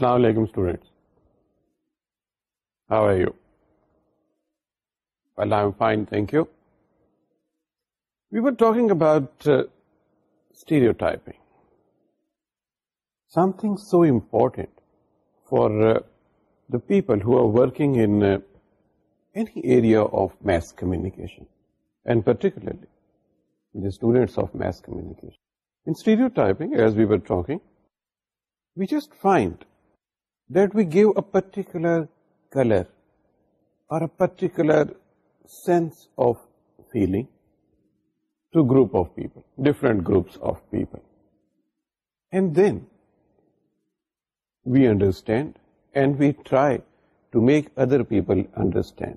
السلام علیکم students how are you well I am fine thank you we were talking about stereotyping something so important for the people who are working in any area of mass communication and particularly the students of mass communication in stereotyping as we were talking we just find particular colour اور try to make other people understand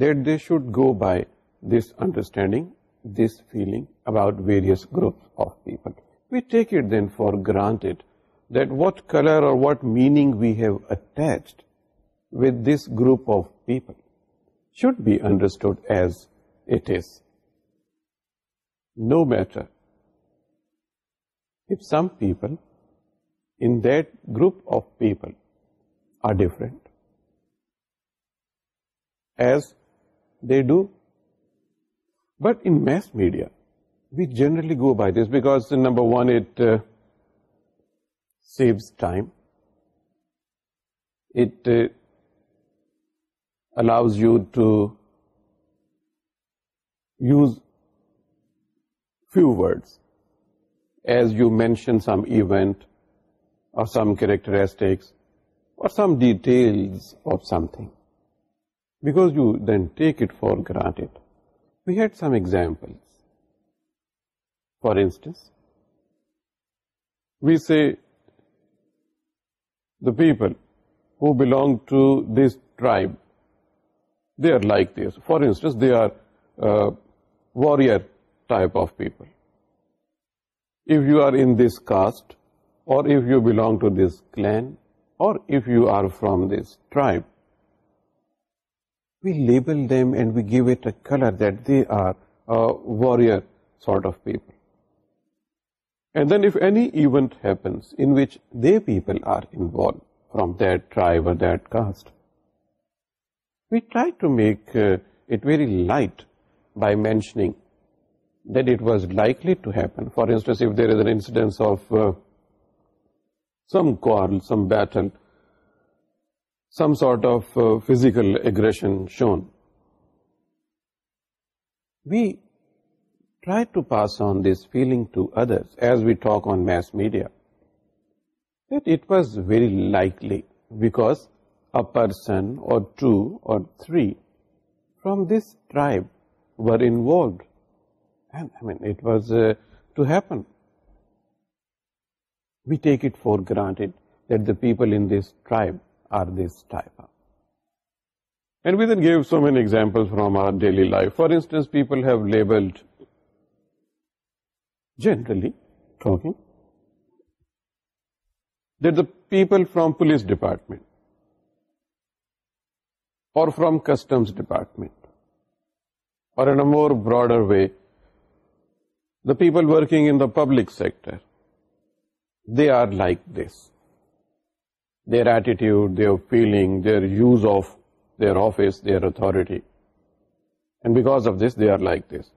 that they should go by this understanding this feeling about various groups of people we take at them for granted that what color or what meaning we have attached with this group of people should be understood as it is. No matter if some people in that group of people are different, as they do. But in mass media, we generally go by this because, number one, it uh, saves time. It uh, allows you to use few words as you mention some event or some characteristics or some details of something, because you then take it for granted. We had some examples. For instance, we say the people who belong to this tribe, they are like this. For instance, they are uh, warrior type of people. If you are in this caste, or if you belong to this clan, or if you are from this tribe, we label them and we give it a color that they are uh, warrior sort of people. And then if any event happens in which they people are involved from that tribe or that caste, we try to make uh, it very light by mentioning that it was likely to happen. For instance, if there is an incidence of uh, some quarrel, some battle, some sort of uh, physical aggression shown, we try to pass on this feeling to other as we talk on mass media person or to three from this tribe what was to happen we take it for granted that the پیپلائب are this we then give so many example from our daily life for instance پیپلڈ generally talking. They're the people from police department or from customs department, or in a more broader way, the people working in the public sector. They are like this. Their attitude, their feeling, their use of their office, their authority. And because of this, they are like this.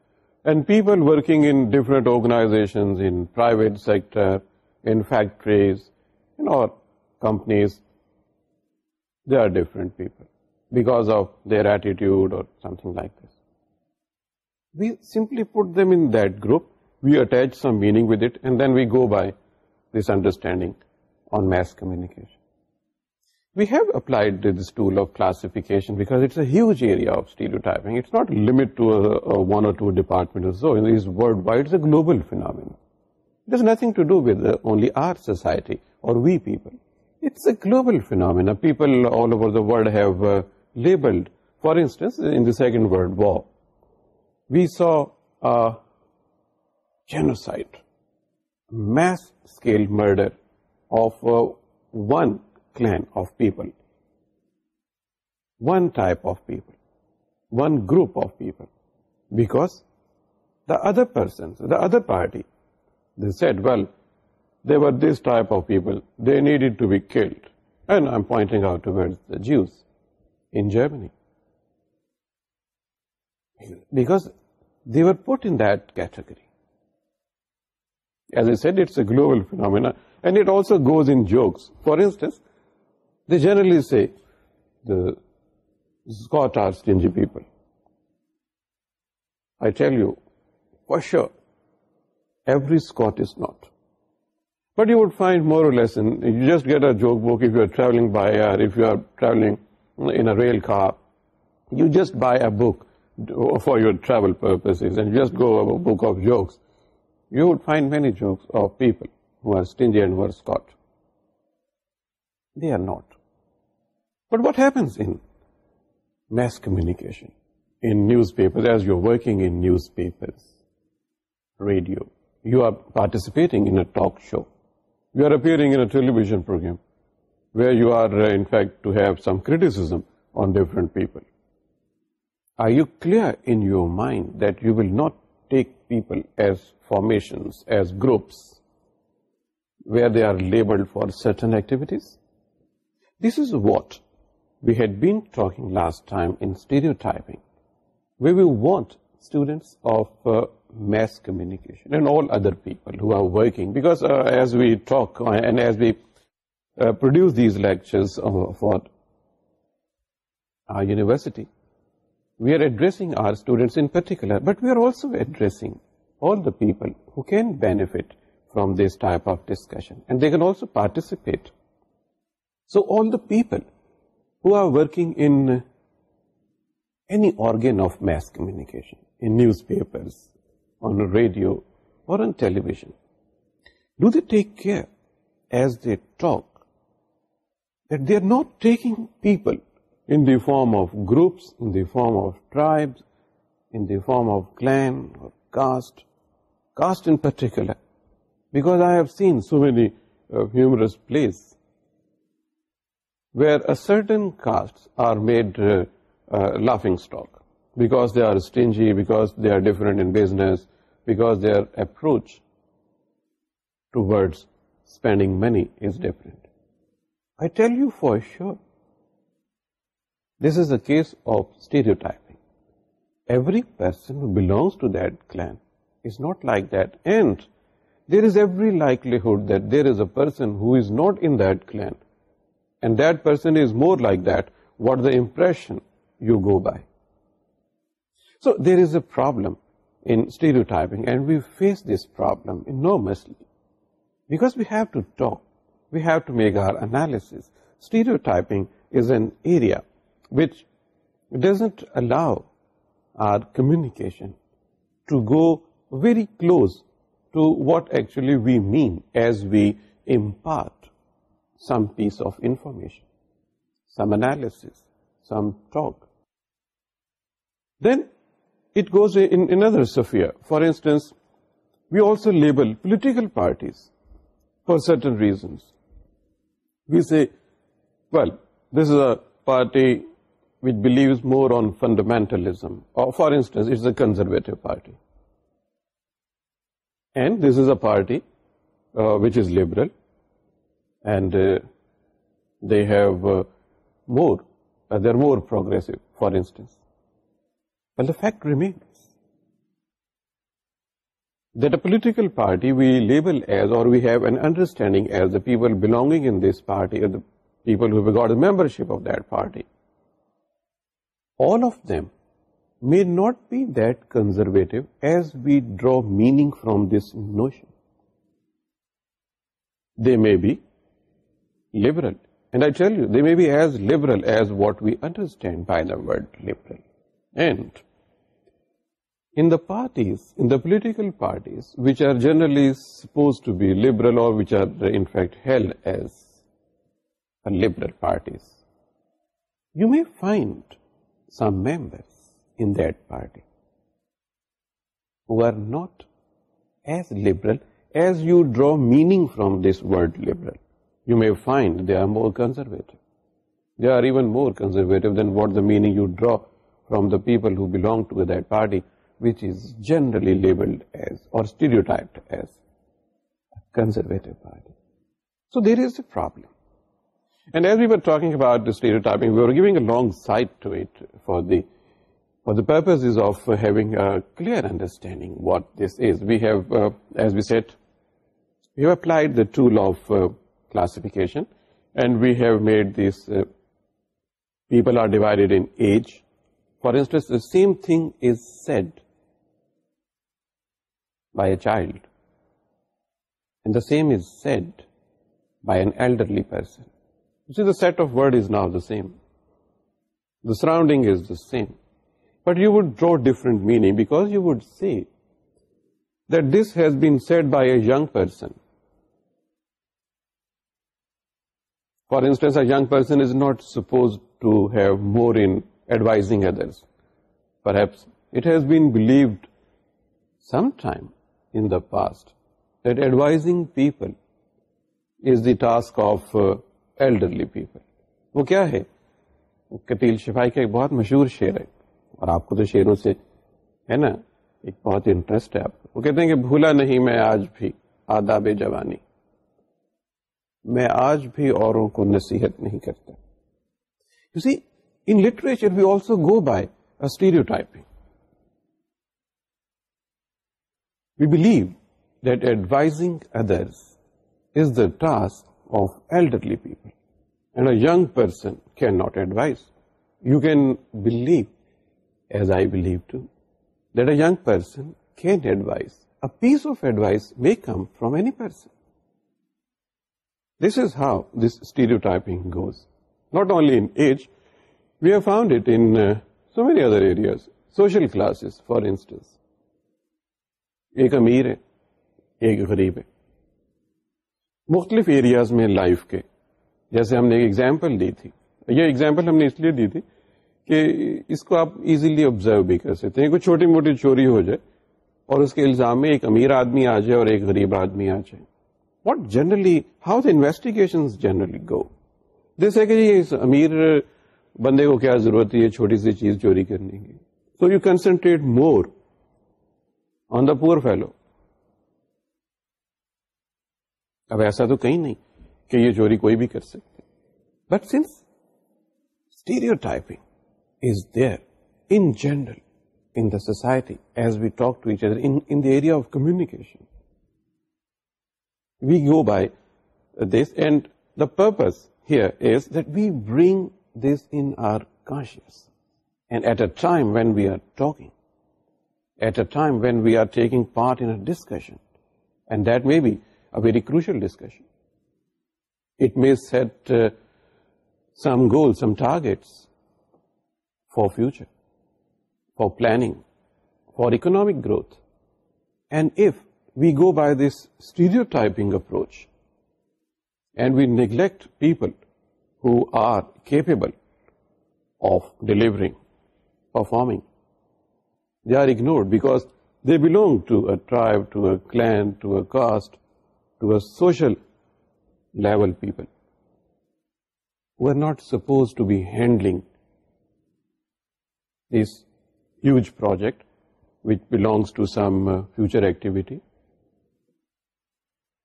And people working in different organizations, in private sector, in factories, or companies, they are different people because of their attitude or something like this. We simply put them in that group, we attach some meaning with it, and then we go by this understanding on mass communication. We have applied tool of class area global it's a global phenomenon پیپلڈ have labelled for instance world war we saw genocide mass scale murder of one one type of people one group of people back the other person the other party the set well they was type of people they need to build and I point out انج money back there put انیٹ کی global phenomena and it also goes in جو the general people I tell you وا sure every Scott is not but you would find more lesson you just get book you are travel by you are travel کا you just buy a for your travel پرائنڈ many jokes But what happens in mass communication, in newspapers, as you're working in newspapers, radio, you are participating in a talk show, you are appearing in a television program, where you are, uh, in fact, to have some criticism on different people. Are you clear in your mind that you will not take people as formations, as groups, where they are labeled for certain activities? This is what university we are address آرڈینو address people who can benefit from this type of discussion who are working in any organ of mass communication, in newspapers, on radio, or on television? Do they take care as they talk that they are not taking people in the form of groups, in the form of tribes, in the form of clan or caste, caste in particular? Because I have seen so many uh, humorous plays where a certain castes are made uh, uh, laughing stock because they are stingy, because they are different in business, because their approach towards spending money is different. I tell you for sure, this is a case of stereotyping. Every person who belongs to that clan is not like that, and there is every likelihood that there is a person who is not in that clan person is more like what the impression you go by so there is a problem انائپنگ and we face this have to make our communication to go very close to what we mean as we impart some piece of information, some analysis, some talk. Then it goes in another sphere. For instance, we also label political parties for certain reasons. We say, well, this is a party which believes more on fundamentalism, or for instance, it's a conservative party. And this is a party uh, which is liberal, and uh, they have uh, uh, they're more progressive, for instance. Well, the fact remains that a political party we label as, or we have an understanding as, the people belonging in this party or the people who have got a membership of that party. All of them may not be that conservative as we draw meaning from this notion. They may be liberal. And I tell you, they may be as liberal as what we understand by the word liberal. And in the parties, in the political parties, which are generally supposed to be liberal or which are in fact held as liberal parties, you may find some members in that party who are not as liberal as you draw meaning from this word liberal. You mu find a meaning you ڈر from the پیپلگ ٹوٹ party which generally so there ویگاگ site for the for the understanding applied tool of classification, and we have made these uh, people are divided in age. For instance, the same thing is said by a child, and the same is said by an elderly person. You see, the set of words is now the same. The surrounding is the same. But you would draw different meaning, because you would say that this has been said by a young person. For instance young person is not suppose to have more in advising others perhaps it been believed some time in the past that advising people is the task of elderly people وہ کیا ہے کٹیل شفائی کا ایک بہت مشہور شعر ہے اور آپ کو تو شعروں سے ہے نا ایک بہت انٹرسٹ ہے آپ کو وہ کہتے ہیں کہ بھولا نہیں میں آج بھی آداب جوانی میں آج بھی اوروں کو نصیحت نہیں کرتا you see in literature we also go by stereotyping we believe that advising others is the task of elderly people and a young person can not advise you can believe as I believe to that a young person can advise piece of advice may come from any person امیر ہے ایک غریب ہے مختلف areas میں life کے جیسے ہم نے ایک ایگزامپل دی تھی یہ ایگزامپل ہم نے اس لیے دی تھی کہ اس کو آپ ایزیلی آبزرو بھی کر سکتے ہیں کوئی چھوٹی موٹی چوری ہو جائے اور اس کے الزام میں ایک امیر آدمی آ جائے اور ایک غریب آدمی آ جائے what generally how the investigation generally go جس ہے کہ امیر بندے کو کیا ضرورت ہے چھوٹی سی چیز چوری کرنے کی سو یو کنسنٹریٹ مور آن دا پور فیلو اب ایسا تو کہیں نہیں کہ یہ چوری کوئی بھی کر سکتے but since stereotyping is there in general in the society as we talk to each other in the area of communication We go by this, and the purpose here is that we bring this in our consciousness. And at a time when we are talking, at a time when we are taking part in a discussion, and that may be a very crucial discussion. It may set uh, some goals, some targets for future, for planning, for economic growth. And if we go by this stereotyping approach and we neglect people who are capable of delivering, performing. They are ignored because they belong to a tribe, to a clan, to a caste, to a social level people who are not supposed to be handling this huge project which belongs to some uh, future activity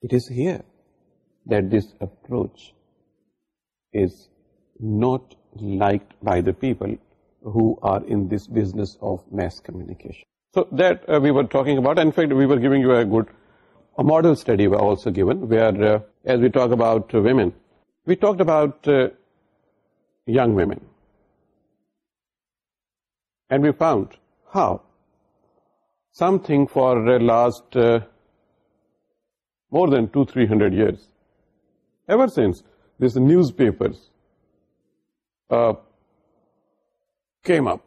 it is here that this approach is not liked by the people who are in this business of mass communication. So that uh, we were talking about. In fact, we were giving you a model study were also given where uh, as we talk about women, we talked about uh, young women. And we found how something for the last more than 200-300 years. Ever since these newspapers uh, came up,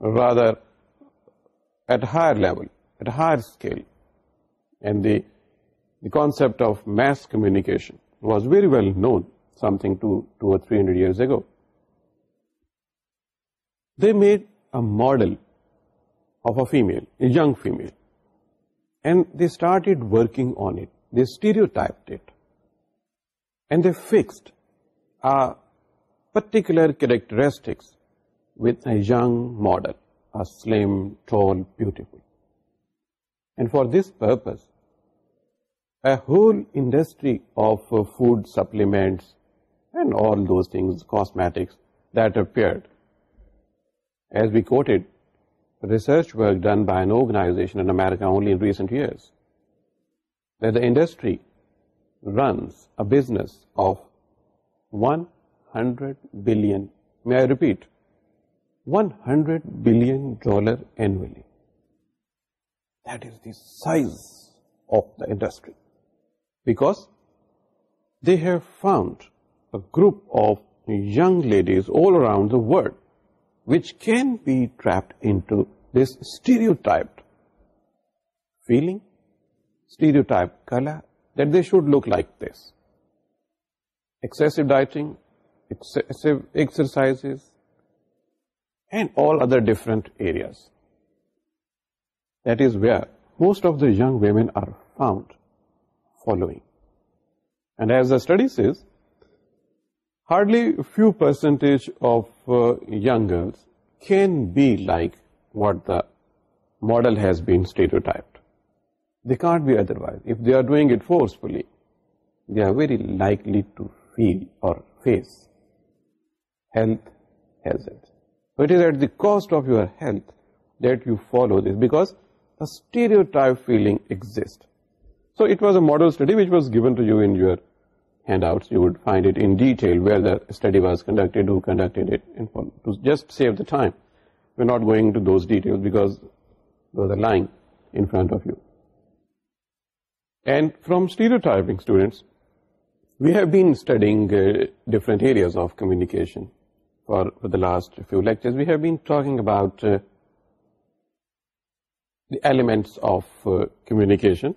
rather at a higher level, at a higher scale, and the concept of mass communication was very well known, something 200 or 300 years ago. They made a model of a female, a young female, and they started working on it. Particular characteristics with a young model beautiful for this purpose a whole industry of food supplements and all those thing cosmetics there paired as we quoted research work done by an organisation America recent years that the industry runs a business of 100 billion, may I repeat, $100 billion annually. That is the size of the industry, because they have found a group of young ladies all around the world which can be trapped into this stereotyped feeling stereotype color, that they should look like this. Excessive dieting, excessive exercises, and all other different areas. That is where most of the young women are found following. And as the study says, hardly a few percentage of uh, young girls can be like what the model has been stereotyped. They caught be otherwise if they are doing it forcibly they are very like لیز it what is at دیسٹ of یوئرو this بیکریئر feelings model which was given to you and you air hand out study was conduct just save the not going line And from stereotyping, students, we have been studying uh, different areas of communication for the last few lectures. We have been talking about uh, the elements of uh, communication.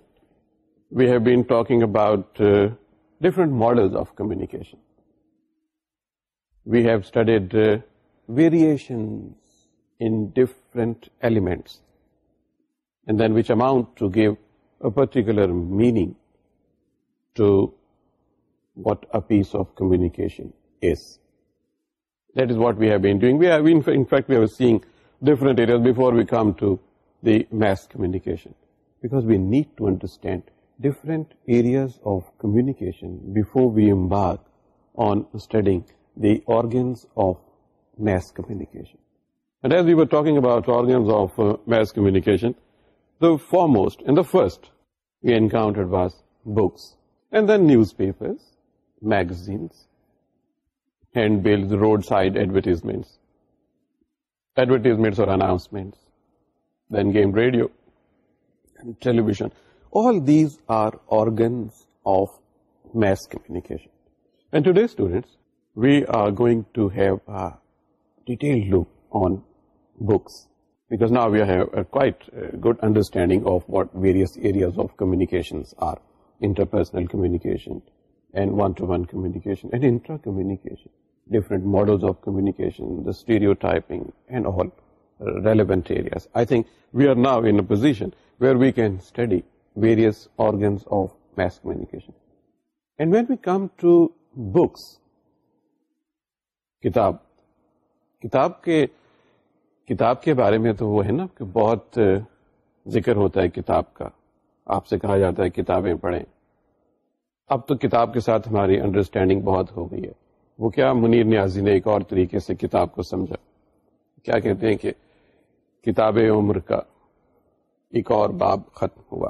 We have been talking about different models of communication. We have studied variations in different elements, and then which amount to give particular mean what a piece of کمیکنٹ come back we need to understand of communication Vim bar on study organs mass communication organs of mass communication for most in first you encounter newspaper magazine roadside advertisements advertisements radio television all these are اور today student we are going to have look on books because now we have a quite good understanding of what various areas of communications are, interpersonal communication and one-to-one -one communication and intra-communication, different models of communication, the stereotyping and all relevant areas. I think we are now in a position where we can study various organs of mass communication. And when we come to books, kitab, kitab ke books, کتاب کے بارے میں تو وہ ہے نا کہ بہت ذکر ہوتا ہے کتاب کا آپ سے کہا جاتا ہے کتابیں پڑھیں اب تو کتاب کے ساتھ ہماری انڈرسٹینڈنگ بہت ہو گئی ہے وہ کیا منیر نیازی نے ایک اور طریقے سے کتاب کو سمجھا کیا کہتے ہیں کہ کتاب عمر کا ایک اور باب ختم ہوا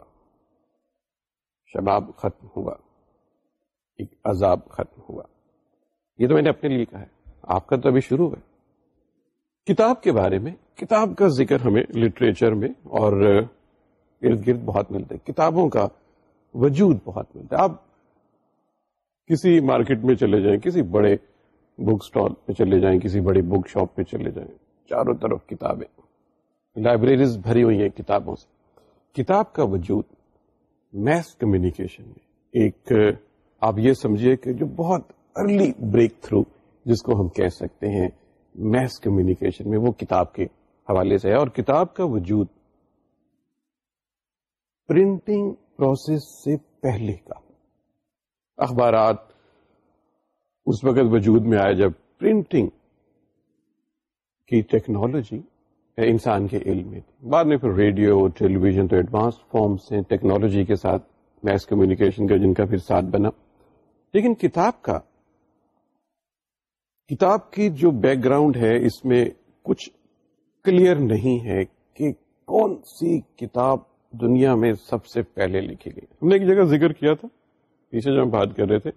شباب ختم ہوا ایک عذاب ختم ہوا یہ تو میں نے اپنے لیے کہا ہے آپ کا تو ابھی شروع ہے کتاب کے بارے میں کتاب کا ذکر ہمیں لٹریچر میں اور ارد گرد بہت ملتا ہے کتابوں کا وجود بہت ملتا ہے آپ کسی مارکیٹ میں چلے جائیں کسی بڑے بک اسٹال پہ چلے جائیں کسی بڑی بک شاپ پہ چلے جائیں چاروں طرف کتابیں لائبریریز بھری ہوئی ہیں کتابوں سے کتاب کا وجود میس کمیونیکیشن میں ایک آپ یہ سمجھیے کہ جو بہت ارلی بریک تھرو جس کو ہم کہہ سکتے ہیں میس کمیونیکیشن میں وہ کتاب کے حوالے سے ہے اور کتاب کا وجود پرنٹنگ پروسیس سے پہلے کا اخبارات اس وقت وجود میں آیا جب پرنٹنگ کی ٹیکنالوجی انسان کے علم میں تھی بعد میں پھر ریڈیو ٹیلی ویژن تو ایڈوانس فارمس ہیں ٹیکنالوجی کے ساتھ میس کمیونیکیشن کا جن کا پھر ساتھ بنا لیکن کتاب کا کتاب کی جو بیک گراؤنڈ ہے اس میں کچھ کلیئر نہیں ہے کہ کون سی کتاب دنیا میں سب سے پہلے لکھی گئی ہم نے ایک جگہ ذکر کیا تھا پیچھے جو ہم بات کر رہے تھے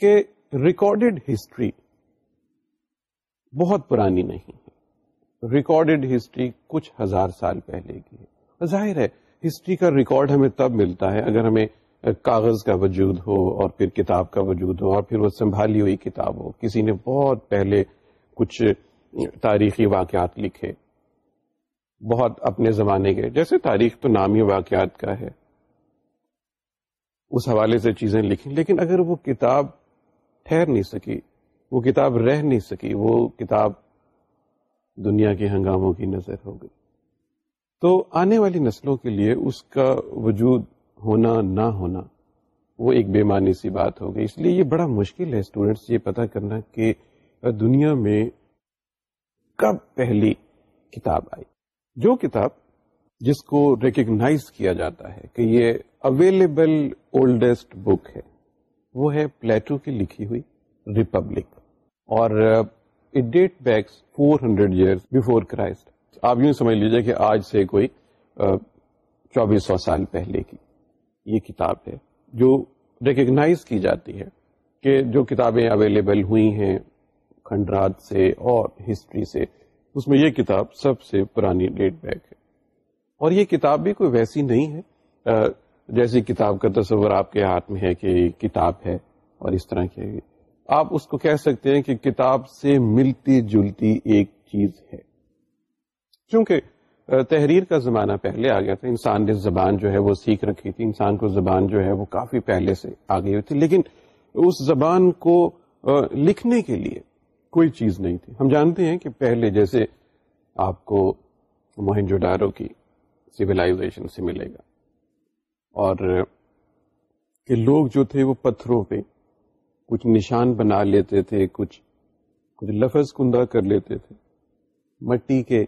کہ ریکارڈیڈ ہسٹری بہت پرانی نہیں ہے ریکارڈیڈ ہسٹری کچھ ہزار سال پہلے کی ہے ظاہر ہے ہسٹری کا ریکارڈ ہمیں تب ملتا ہے اگر ہمیں کاغذ کا وجود ہو اور پھر کتاب کا وجود ہو اور پھر وہ سنبھالی ہوئی کتاب ہو کسی نے بہت پہلے کچھ تاریخی واقعات لکھے بہت اپنے زمانے کے جیسے تاریخ تو نامی واقعات کا ہے اس حوالے سے چیزیں لکھیں لیکن اگر وہ کتاب ٹھہر نہیں سکی وہ کتاب رہ نہیں سکی وہ کتاب دنیا کے ہنگاموں کی نظر ہو گئی تو آنے والی نسلوں کے لیے اس کا وجود ہونا نہ ہونا وہ ایک بے معنی سی بات ہوگی اس لیے یہ بڑا مشکل ہے اسٹوڈینٹس یہ پتا کرنا کہ دنیا میں کب پہلی کتاب آئی جو کتاب جس کو ریکگنائز کیا جاتا ہے کہ یہ اویلیبل اولڈسٹ بک ہے وہ ہے پلیٹو کی لکھی ہوئی ریپبلک اور it date backs four hundred year before Christ آپ یوں سمجھ لیجیے کہ آج سے کوئی چوبیس سو سال پہلے کی یہ کتاب ہے جو ریکگنائز کی جاتی ہے کہ جو کتابیں اویلیبل ہوئی ہیں کھنڈرات سے اور ہسٹری سے اس میں یہ کتاب سب سے پرانی ڈیٹ بیک ہے اور یہ کتاب بھی کوئی ویسی نہیں ہے جیسی کتاب کا تصور آپ کے ہاتھ میں ہے کہ کتاب ہے اور اس طرح کی آپ اس کو کہہ سکتے ہیں کہ کتاب سے ملتی جلتی ایک چیز ہے چونکہ تحریر کا زمانہ پہلے آ گیا تھا انسان نے زبان جو ہے وہ سیکھ رکھی تھی انسان کو زبان جو ہے وہ کافی پہلے سے آ گئی ہوئی تھی لیکن اس زبان کو لکھنے کے لیے کوئی چیز نہیں تھی ہم جانتے ہیں کہ پہلے جیسے آپ کو ڈارو کی سویلائزیشن سے ملے گا اور کہ لوگ جو تھے وہ پتھروں پہ کچھ نشان بنا لیتے تھے کچھ کچھ لفظ کندہ کر لیتے تھے مٹی کے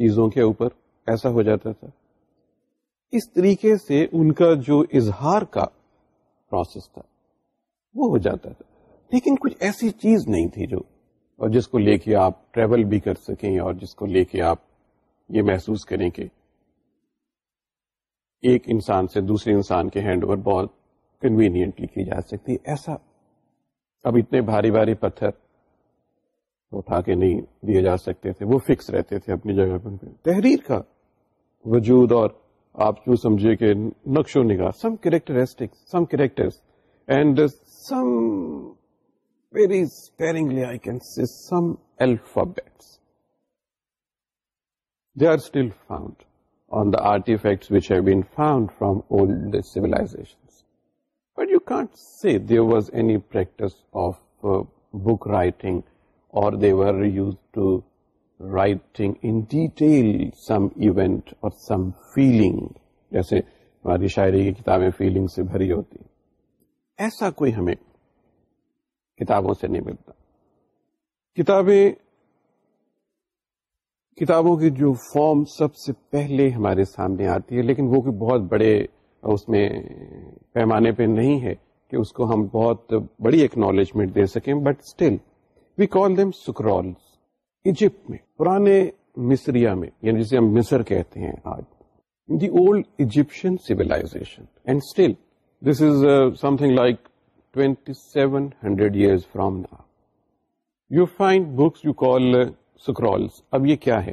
چیزوں کے اوپر ایسا ہو جاتا تھا اس طریقے سے ان کا جو اظہار کا پروسیس تھا تھا وہ ہو جاتا لیکن کچھ ایسی چیز نہیں تھی جو اور جس کو لے کے آپ ٹریول بھی کر سکیں اور جس کو لے کے آپ یہ محسوس کریں کہ ایک انسان سے دوسرے انسان کے ہینڈ اوور بہت کنوینئنٹلی کی جا سکتی ایسا اب اتنے بھاری بھاری پتھر اٹھا کے نہیں دیے جا سکتے تھے وہ فکس رہتے تھے اپنی جگہ پر تحریر کا وجود اور آپ کیوں سمجھیے کہ نقش و نگاہ some characteristic some character and some very sparingly I can see some alphabets they are still found on the artefacts which have been found from old civilisation but you can't see there was any practice of book writing writing in detail some event اور some feeling جیسے ہماری شاعری کی کتابیں feeling سے بھری ہوتی ایسا کوئی ہمیں کتابوں سے نہیں ملتا کتابیں کتابوں کی جو فارم سب سے پہلے ہمارے سامنے آتی ہے لیکن وہ بہت بڑے اس میں پیمانے پہ نہیں ہے کہ اس کو ہم بہت بڑی اکنالجمنٹ دے سکیں but still we call them Egypt میں پرانے مصریا میں یعنی جسے ہم مصر کہتے ہیں آج the old Egyptian civilisation and still this is something like twenty seven hundred year from نا you find books you call اب یہ کیا ہے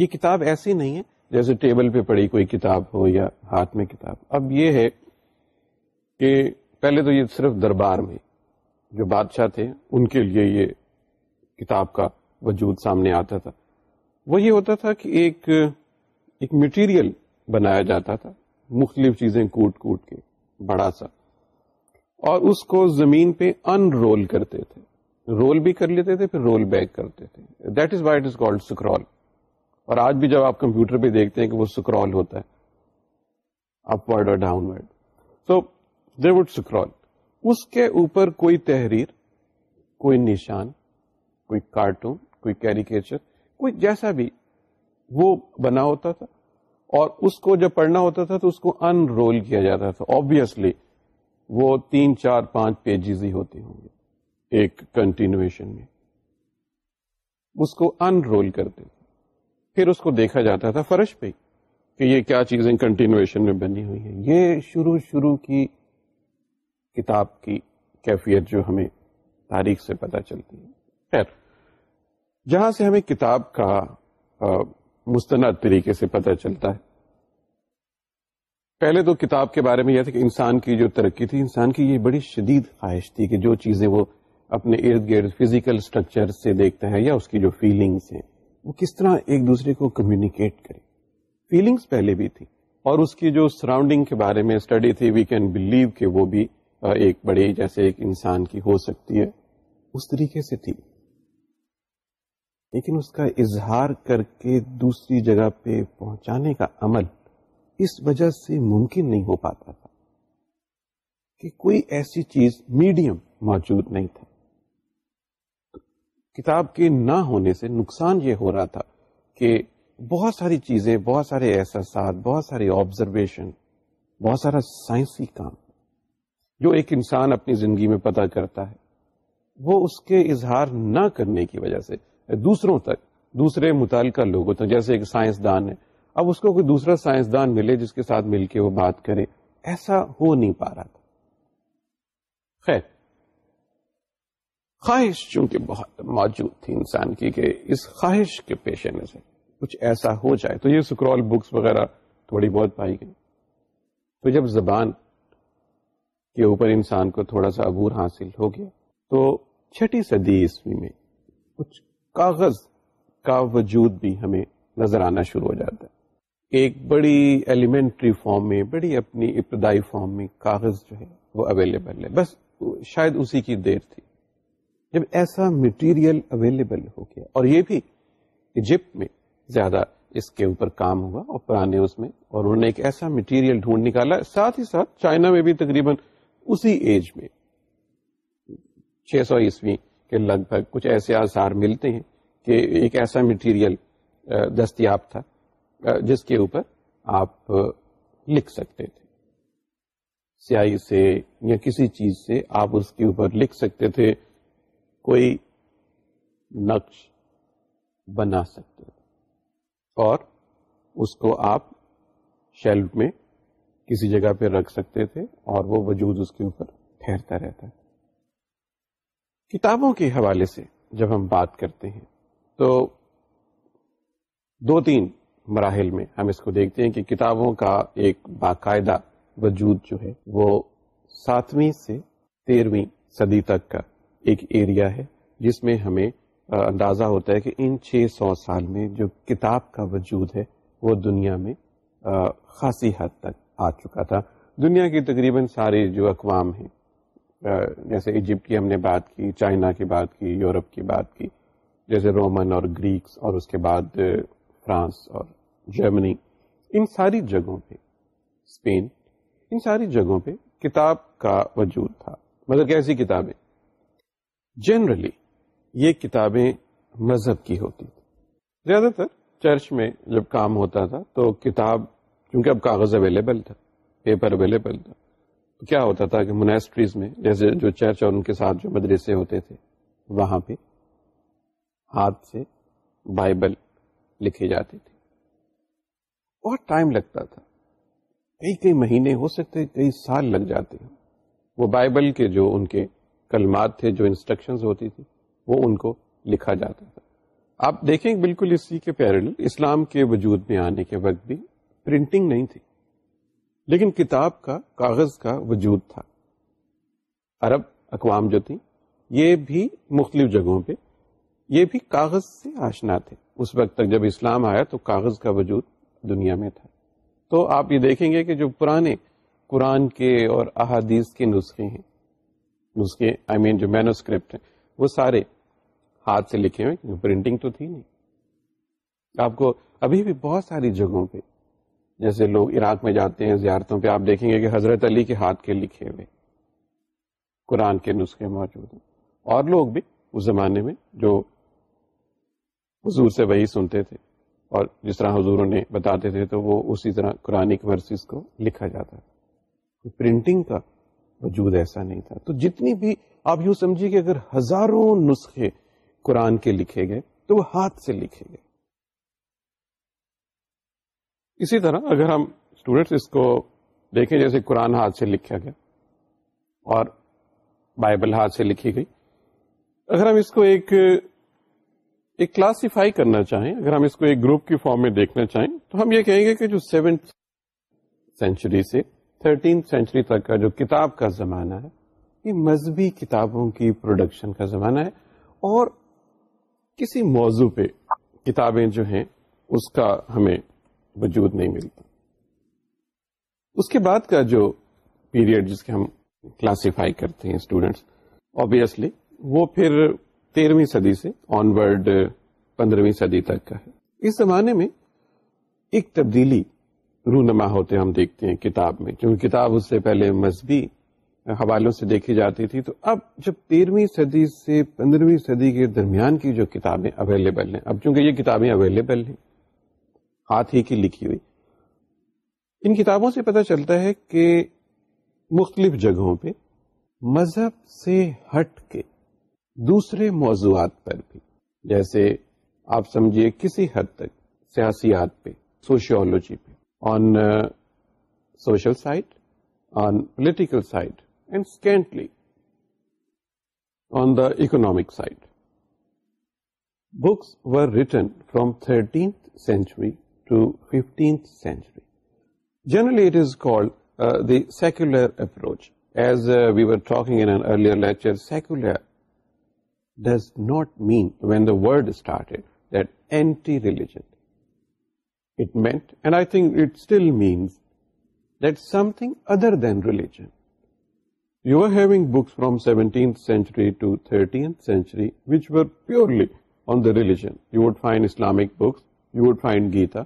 یہ کتاب ایسی نہیں ہے جیسے ٹیبل پہ پڑی کوئی کتاب ہو یا ہاتھ میں کتاب اب یہ ہے کہ پہلے تو یہ صرف دربار میں جو بادشاہ تھے ان کے لیے یہ کتاب کا وجود سامنے آتا تھا وہ یہ ہوتا تھا کہ ایک ایک مٹیریل بنایا جاتا تھا مختلف چیزیں کوٹ کوٹ کے بڑا سا اور اس کو زمین پہ ان رول کرتے تھے رول بھی کر لیتے تھے پھر رول بیک کرتے تھے that is why it is called scroll اور آج بھی جب آپ کمپیوٹر پہ دیکھتے ہیں کہ وہ سکرول ہوتا ہے اپورڈ اور downward so they would scroll اس کے اوپر کوئی تحریر کوئی نشان کوئی کارٹون کوئی کیریکیچر کوئی جیسا بھی وہ بنا ہوتا تھا اور اس کو جب پڑھنا ہوتا تھا تو اس کو ان رول کیا جاتا تھا آبیسلی وہ تین چار پانچ پیجز ہی ہوتے ہوں گے ایک کنٹینویشن میں اس کو ان رول کرتے تھے پھر اس کو دیکھا جاتا تھا فرش پہ کہ یہ کیا چیزیں کنٹینویشن میں بنی ہوئی ہیں یہ شروع شروع کی کتاب کی کیفیت جو ہمیں تاریخ سے پتہ چلتی ہے خیر جہاں سے ہمیں کتاب کا مستند طریقے سے پتہ چلتا ہے پہلے تو کتاب کے بارے میں یہ تھا کہ انسان کی جو ترقی تھی انسان کی یہ بڑی شدید خواہش تھی کہ جو چیزیں وہ اپنے ارد گرد فزیکل اسٹرکچر سے دیکھتا ہے یا اس کی جو فیلنگس ہیں وہ کس طرح ایک دوسرے کو کمیونیکیٹ کرے فیلنگس پہلے بھی تھی اور اس کی جو سراؤنڈنگ کے بارے میں اسٹڈی تھی وی کین بلیو کہ وہ بھی ایک بڑی جیسے ایک انسان کی ہو سکتی ہے اس طریقے سے تھی لیکن اس کا اظہار کر کے دوسری جگہ پہ پہنچانے کا عمل اس وجہ سے ممکن نہیں ہو پاتا تھا کہ کوئی ایسی چیز میڈیم موجود نہیں تھا کتاب کے نہ ہونے سے نقصان یہ ہو رہا تھا کہ بہت ساری چیزیں بہت سارے احساسات بہت سارے آبزرویشن بہت سارا سائنسی کام جو ایک انسان اپنی زندگی میں پتہ کرتا ہے وہ اس کے اظہار نہ کرنے کی وجہ سے دوسروں تک دوسرے متعلقہ لوگوں تک جیسے ایک سائنسدان ہے اب اس کو کوئی دوسرا سائنسدان ملے جس کے ساتھ مل کے وہ بات کرے ایسا ہو نہیں پا رہا تھا خیر خواہش چونکہ بہت موجود تھی انسان کی کہ اس خواہش کے پیش نظر کچھ ایسا ہو جائے تو یہ سکرول بکس وغیرہ تھوڑی بہت پائی گئی تو جب زبان کے اوپر انسان کو تھوڑا سا عبور حاصل ہو گیا تو چھٹی صدی عیسوی میں کچھ کاغذ کا وجود بھی ہمیں نظر آنا شروع ہو جاتا ہے ایک بڑی ایلیمنٹری فارم میں بڑی اپنی ابتدائی فارم میں کاغذ جو ہے وہ اویلیبل ہے بس شاید اسی کی دیر تھی جب ایسا مٹیریل اویلیبل ہو گیا اور یہ بھی ایجپٹ میں زیادہ اس کے اوپر کام ہوا اور پرانے اس میں اور انہوں نے ایک ایسا مٹیریل ڈھونڈ نکالا ساتھ ہی ساتھ چائنا میں بھی تقریباً اسی ایج میں چھ سو عیسوی کے لگ بھگ کچھ ایسے آثار ملتے ہیں کہ ایک ایسا مٹیریل دستیاب تھا جس کے اوپر آپ لکھ سکتے تھے سیاہی سے یا کسی چیز سے آپ اس کے اوپر لکھ سکتے تھے کوئی نقش بنا سکتے تھے اور اس کو آپ شیلف میں کسی جگہ پہ رکھ سکتے تھے اور وہ وجود اس کے اوپر ٹھہرتا رہتا ہے کتابوں کے حوالے سے جب ہم بات کرتے ہیں تو دو تین مراحل میں ہم اس کو دیکھتے ہیں کہ کتابوں کا ایک باقاعدہ وجود جو ہے وہ ساتویں سے تیرہویں صدی تک کا ایک ایریا ہے جس میں ہمیں اندازہ ہوتا ہے کہ ان چھ سو سال میں جو کتاب کا وجود ہے وہ دنیا میں خاصی حد تک آ چکا تھا دنیا کی تقریباً ساری جو اقوام ہیں جیسے ایجپٹ کی ہم نے بات کی چائنا کی بات کی یورپ کی بات کی جیسے رومن اور گریکس اور اس کے بعد فرانس اور جرمنی ان ساری جگہوں پہ اسپین ان ساری جگہوں پہ کتاب کا وجود تھا مطلب کیسی کتابیں جنرلی یہ کتابیں مذہب کی ہوتی تھی زیادہ تر چرچ میں جب کام ہوتا تھا تو کتاب کیونکہ اب کاغذ اویلیبل تھا پیپر اویلیبل تھا تو کیا ہوتا تھا کہ مونیسٹریز میں جیسے جو چرچ اور ان کے ساتھ جو مدرسے ہوتے تھے وہاں پہ ہاتھ سے بائبل تھی بہت ٹائم لگتا تھا کئی کئی مہینے ہو سکتے کئی سال لگ جاتے ہیں وہ بائبل کے جو ان کے کلمات تھے جو انسٹرکشنز ہوتی تھی وہ ان کو لکھا جاتا تھا آپ دیکھیں بالکل اسی کے پیرل اسلام کے وجود میں آنے کے وقت بھی پرنٹنگ نہیں تھی لیکن کتاب کا کاغذ کا وجود تھا عرب اقوام جو تھی یہ بھی مختلف جگہوں پہ یہ بھی کاغذ سے آشنا تھے اس وقت تک جب اسلام آیا تو کاغذ کا وجود دنیا میں تھا تو آپ یہ دیکھیں گے کہ جو پرانے قرآن کے اور احادیث کے نسخے ہیں نسخے آئی I مین mean جو مینوسکرپٹ ہیں وہ سارے ہاتھ سے لکھے ہوئے پرنٹنگ تو تھی نہیں آپ کو ابھی بھی بہت ساری جگہوں پہ جیسے لوگ عراق میں جاتے ہیں زیارتوں پہ آپ دیکھیں گے کہ حضرت علی کے ہاتھ کے لکھے ہوئے قرآن کے نسخے موجود ہیں اور لوگ بھی اس زمانے میں جو حضور سے وہی سنتے تھے اور جس طرح حضوروں نے بتاتے تھے تو وہ اسی طرح قرآن ورسز کو لکھا جاتا تھا پرنٹنگ کا وجود ایسا نہیں تھا تو جتنی بھی آپ یوں سمجھیے کہ اگر ہزاروں نسخے قرآن کے لکھے گئے تو وہ ہاتھ سے لکھے گئے اسی طرح اگر ہم اسٹوڈینٹس اس کو دیکھیں جیسے قرآن ہاتھ سے لکھا گیا اور بائبل ہاتھ سے لکھی گئی اگر ہم اس کو ایک ایک کلاسیفائی کرنا چاہیں اگر ہم اس کو ایک گروپ کی فارم میں دیکھنا چاہیں تو ہم یہ کہیں گے کہ جو سیونتھ سینچری سے تھرٹینتھ سینچری تک کا جو کتاب کا زمانہ ہے یہ مذہبی کتابوں کی پروڈکشن کا زمانہ ہے اور کسی موضوع پہ کتابیں جو ہیں اس کا ہمیں وجود نہیں ملتا اس کے بعد کا جو پیریڈ جس کے ہم کلاسیفائی کرتے ہیں اسٹوڈینٹس آبیسلی وہ پھر تیرہویں صدی سے آنورڈ پندرہویں صدی تک کا ہے اس زمانے میں ایک تبدیلی رونما ہوتے ہم دیکھتے ہیں کتاب میں کیونکہ کتاب اس سے پہلے مذہبی حوالوں سے دیکھی جاتی تھی تو اب جب تیرہویں صدی سے پندرہویں صدی کے درمیان کی جو کتابیں اویلیبل ہیں اب چونکہ یہ کتابیں اویلیبل ہیں ہاتھ ہی کی لکھی ہوئی ان کتابوں سے پتہ چلتا ہے کہ مختلف جگہوں پہ مذہب سے ہٹ کے دوسرے موضوعات پر بھی جیسے آپ سمجھیے کسی حد تک سیاسیات پہ سوشیولوجی پہ on social side on political side and scantly on the economic side books were written from thirteenth century generally secular approach as we are talking other than you are going book from seventy century to thirteenth century which were purely religion you find Islamic book would find Gita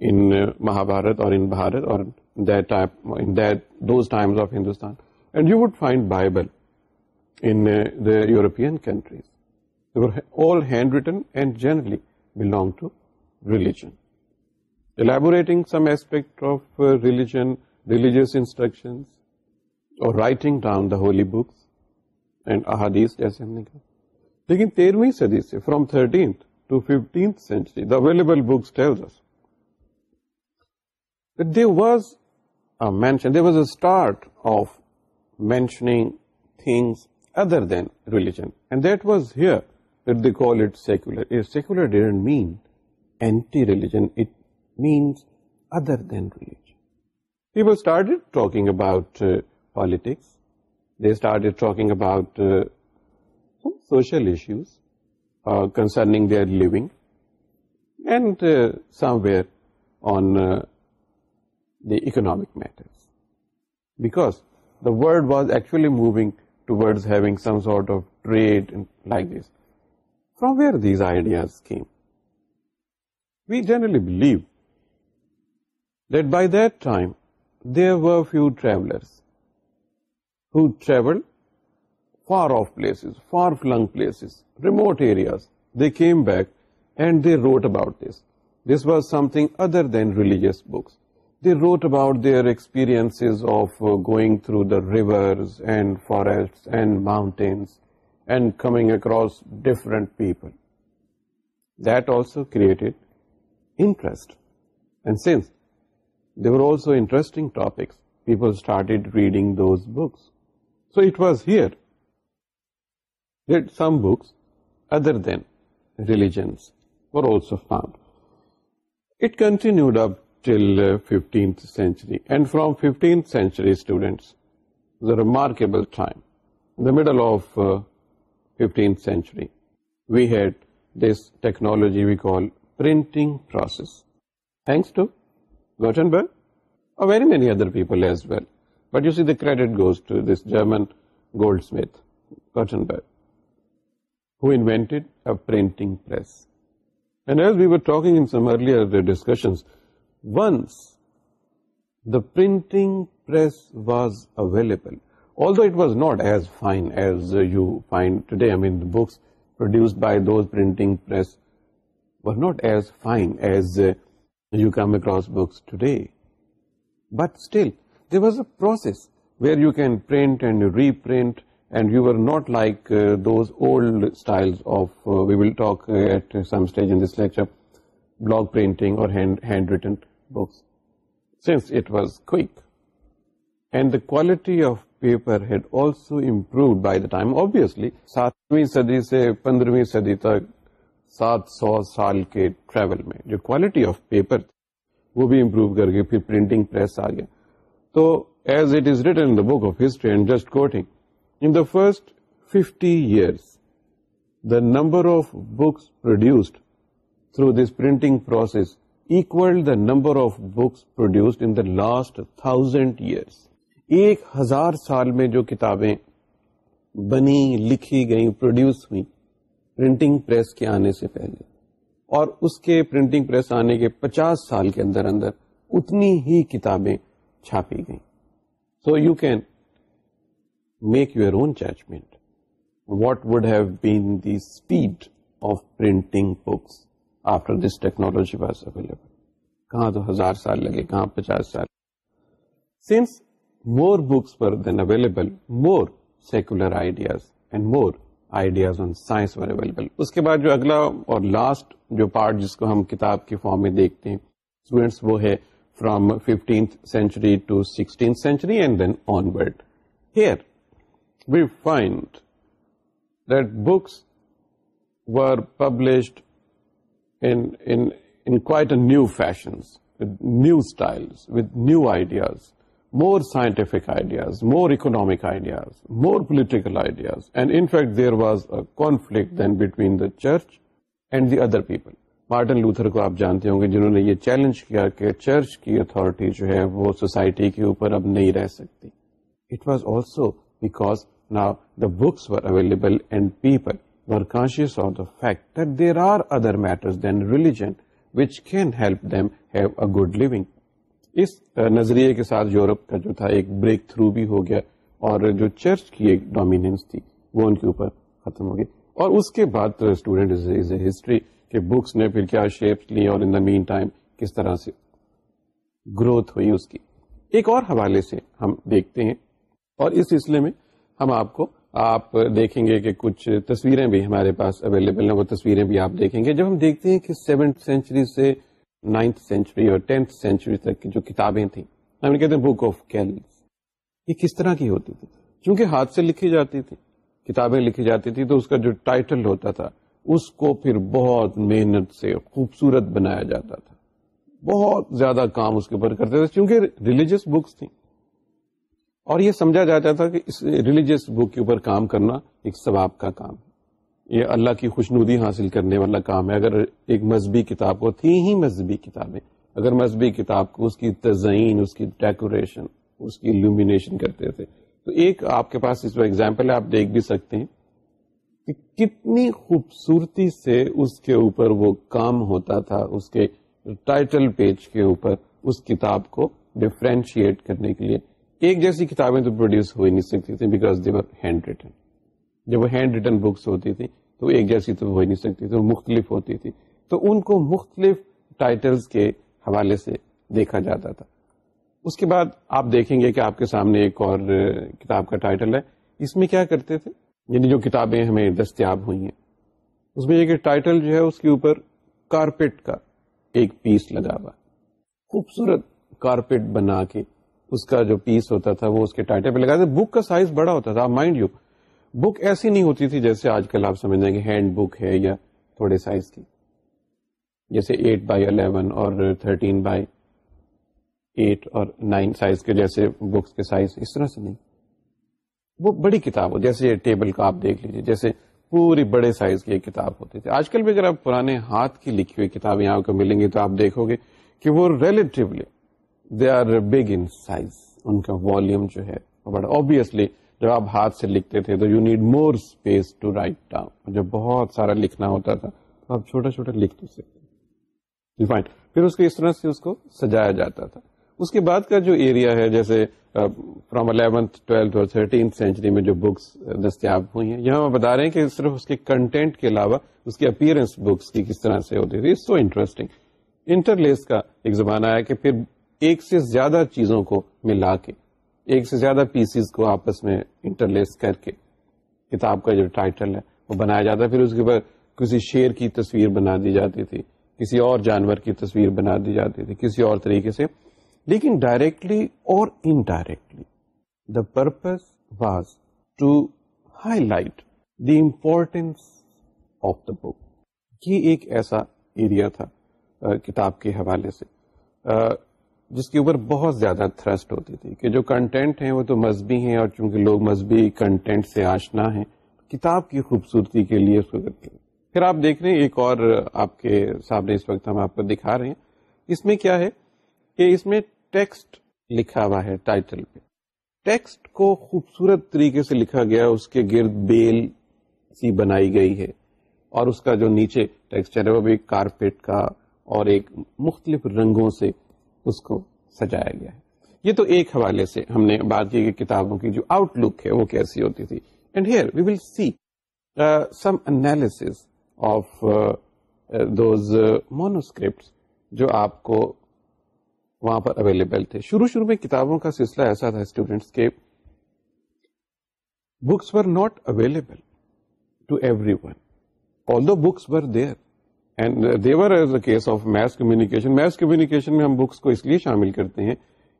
Mahabharat اور European countries hand writing of religion religious instruction holy books and اہادیس جیسے ہم نے کہا لیکن تیرہویں سدی سے from thirteenth to fifteenth century available books the version was a of mentioning things other than religion that was he call seculars other than religion people talk about politics they start talk about social issues concerning their lag and some where on the economic matters, because the world was actually moving towards having some sort of trade and like this. From where these ideas came? We generally believe that by that time there were few travelers who traveled far off places, far flung places, remote areas. They came back and they wrote about this. This was something other than religious books. They wrote about their experiences of uh, going through the rivers and forests and mountains and coming across different people. That also created interest. And since they were also interesting topics, people started reading those books. So it was here that some books other than religions were also found. It continued up radiant remarkable middle of fifteen we has technology we call thanks many other people but you see the credit goes to German goldsmith Gutenberg who invented اینٹنگنس Once the printing press was available, although it was not as fine as you find today. I mean, the books produced by those printing press were not as fine as uh, you come across books today. But still, there was a process where you can print and reprint, and you were not like uh, those old styles of, uh, we will talk at some stage in this lecture, block printing or handwritten. Books since it was kind the quality of paper had also improved by the time obviously ساتویں سدی سے پندرہویں سدی تک سات سو سال کے travel میں جو کوالٹی آف پیپر وہ بھی امپروو کر کے پھر پرنٹنگ آ گیا تو as it is written book of history and just quoting in the first fifty years the number of books produced through this printing process equaled the number of books produced in the last thousand years. ایک ہزار سال میں جو کتابیں بنی لکھی گئیں produce ہوئی پرنٹنگ پریس کے آنے سے پہلے اور اس کے پرنٹنگ پریس آنے کے پچاس سال کے اندر اندر اتنی ہی کتابیں چھاپی گئیں so you can make your own judgment what would have been the speed of printing books after this technology was available کہاں تو ہزار سال لگے کہاں پچاس سال since more books per then available more secular ideas and more ideas on science available اس کے بعد جو اگلا اور لاسٹ جو پارٹ جس کو ہم کتاب کے فارم میں دیکھتے ہیں اسٹوڈینٹس وہ ہے from fifteenth century to sixteenth century and then onward here we find that books published new fashion new style with new ideas more scientific ideas more economic ideas more political ideas and in fact there was a conflict then between the church and the other people Martin Luther کو آپ جانتے ہوں گے جنہوں نے یہ challenge کیا کہ چرچ کی اتارٹی جو ہے وہ سوسائٹی کے اوپر اب نہیں رہ سکتی اٹ واز آلسو بیکاز نا the books available and people were conscious of the fact that there are other matters than religion which can help them have a good living. اس نظریے کے ساتھ یورپ کا جو تھا ایک بریک تھرو بھی ہو گیا اور جو چرچ کی ایک ڈومیننس تھی وہ ان کے اوپر ختم ہو گئی اور اس کے بعد اسٹوڈینٹ از اے ہسٹری کہ بکس نے پھر کیا شیپس لی اور ان دا مین ٹائم کس طرح سے گروتھ ہوئی اس کی ایک اور حوالے سے ہم دیکھتے ہیں اور اس سلسلے میں ہم آپ کو آپ دیکھیں گے کہ کچھ تصویریں بھی ہمارے پاس اویلیبل ہیں وہ تصویریں بھی آپ دیکھیں گے جب ہم دیکھتے ہیں کہ سیونتھ سینچری سے نائنتھ سینچری اور ٹینتھ سینچری تک کی جو کتابیں تھیں ہم کہتے ہیں بک آف کیل یہ کس طرح کی ہوتی تھی چونکہ ہاتھ سے لکھی جاتی تھی کتابیں لکھی جاتی تھی تو اس کا جو ٹائٹل ہوتا تھا اس کو پھر بہت محنت سے خوبصورت بنایا جاتا تھا بہت زیادہ کام اس کے اوپر کرتے تھے چونکہ ریلیجیس بکس تھیں اور یہ سمجھا جاتا تھا کہ اس ریلیجیس بک کے اوپر کام کرنا ایک ثواب کا کام یہ اللہ کی خوشنودی حاصل کرنے والا کام ہے اگر ایک مذہبی کتاب کو تھی ہی مذہبی کتابیں اگر مذہبی کتاب کو اس کی تزئین اس کی ڈیکوریشن اس کی الومینیشن کرتے تھے تو ایک آپ کے پاس اس میں ایگزامپل ہے آپ دیکھ بھی سکتے ہیں کہ کتنی خوبصورتی سے اس کے اوپر وہ کام ہوتا تھا اس کے ٹائٹل پیج کے اوپر اس کتاب کو ڈفرینشیٹ کرنے کے لیے ایک جیسی کتابیں تو پروڈیوس ہو ہی نہیں سکتی تھیں بیکاز دیور ہینڈ ریٹن جب وہ ہینڈ ریٹن بکس ہوتی تھیں تو ایک جیسی تو ہو ہی نہیں سکتی تھی مختلف ہوتی تھی تو ان کو مختلف ٹائٹلس کے حوالے سے دیکھا جاتا تھا اس کے بعد آپ دیکھیں گے کہ آپ کے سامنے ایک اور کتاب کا ٹائٹل ہے اس میں کیا کرتے تھے یعنی جو کتابیں ہمیں دستیاب ہوئی ہیں اس میں ایک ٹائٹل جو ہے اس کے اوپر کارپیٹ کا ایک پیس لگا ہوا خوبصورت کارپیٹ بنا کے اس کا جو پیس ہوتا تھا وہ اس کے ٹائٹے پہ لگاتے بک کا سائز بڑا ہوتا تھا مائنڈ یو بک ایسی نہیں ہوتی تھی جیسے آج کل آپ سمجھ رہے ہیں کہ ہینڈ بک ہے یا تھوڑے سائز کی جیسے ایٹ بائی الیون اور بائی اور سائز کے جیسے بکس کے سائز اس طرح سے نہیں وہ بڑی کتاب ہو جیسے ٹیبل کا آپ دیکھ لیجیے جیسے پوری بڑے سائز کی ایک کتاب ہوتی تھی آج کل بھی اگر آپ پرانے ہاتھ کی لکھی ہوئی کتابیں ملیں گی تو آپ دیکھو گے کہ وہ relatively they are big in size ان کا volume جو ہے بڑا obviously جب آپ ہاتھ سے لکھتے تھے تو you need more space to write down جب بہت سارا لکھنا ہوتا تھا تو آپ چھوٹا چھوٹا لکھ نہیں سکتے فائن پھر اس کے اس طرح سے اس کو سجایا جاتا تھا اس کے بعد کا جو ایریا ہے جیسے فرام الیونتھ ٹویلتھ اور تھرٹینتھ سینچری میں جو بکس دستیاب ہوئی ہیں یہاں ہم بتا رہے ہیں کہ صرف اس کے کنٹینٹ کے علاوہ اس کی اپیئرنس بکس کی کس طرح سے ہوتی تھی سو انٹرسٹنگ انٹرلیس کا ایک زمانہ آیا کہ پھر ایک سے زیادہ چیزوں کو ملا کے ایک سے زیادہ پیسز کو آپس میں انٹرلیس کر کے کتاب کا جو ٹائٹل ہے وہ بنایا جاتا پھر اس کے اوپر کسی شیر کی تصویر بنا دی جاتی تھی کسی اور جانور کی تصویر بنا دی جاتی تھی کسی اور طریقے سے لیکن ڈائریکٹلی اور indirectly the purpose was to highlight the importance of the book یہ ایک ایسا ایریا تھا کتاب کے حوالے سے جس کے اوپر بہت زیادہ تھرسٹ ہوتی تھی کہ جو کنٹینٹ ہیں وہ تو مذہبی ہیں اور چونکہ لوگ مذہبی کنٹینٹ سے آشنا ہیں کتاب کی خوبصورتی کے لیے اس کو کرتے ہیں پھر آپ دیکھ رہے ہیں ایک اور آپ آپ کے سامنے اس وقت ہم کو دکھا رہے ہیں اس میں کیا ہے کہ اس میں ٹیکسٹ لکھا ہوا ہے ٹائٹل پہ ٹیکسٹ کو خوبصورت طریقے سے لکھا گیا اس کے گرد بیل سی بنائی گئی ہے اور اس کا جو نیچے ٹیکسچر ہے وہ بھی کارپیٹ کا اور ایک مختلف رنگوں سے اس کو سجایا گیا ہے یہ تو ایک حوالے سے ہم نے بات کی کہ کتابوں کی جو آؤٹ لک ہے وہ کیسی ہوتی تھی and here we will see some analysis of those manuscript جو آپ کو وہاں پر اویلیبل تھے شروع شروع میں کتابوں کا سلسلہ ایسا تھا اسٹوڈینٹس کے books were not available to every one all though books were there and they were as a case of mass communication mass communication میں ہم بکس کو اس لیے شامل کرتے ہیں